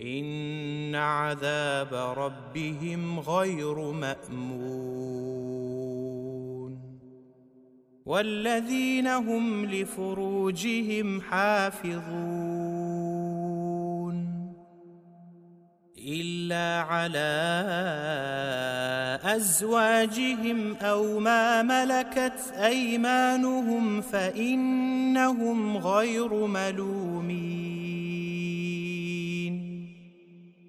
ان عذاب ربهم غير مامون والذين هم لفروجهم حافظون الا على ازواجهم أو ما ملكت ايمانهم فانهم غير ملومين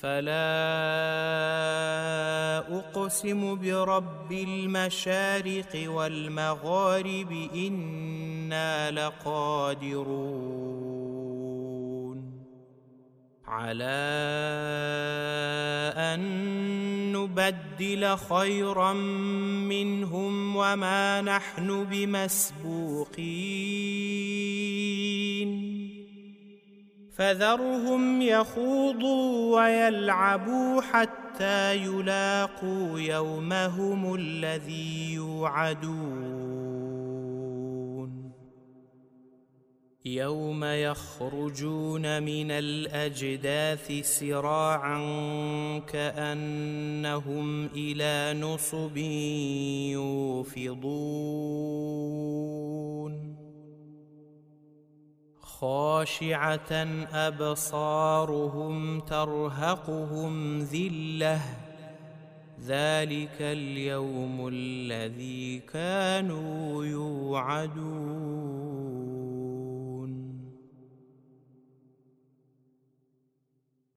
فلا اقسم برب المشارق والمغارب أنا لقادرون على ان نبدل خيرا منهم وما نحن بمسبوقين فذرهم يخوضوا ويلعبوا حتى يلاقوا يومهم الذي يوعدون. يوم يخرجون من الأجداث سراعا كأنهم إلى نصب يوفضون. خاشعة أبصارهم ترهقهم ذلة. ذلك اليوم الذي كانوا يوعدون.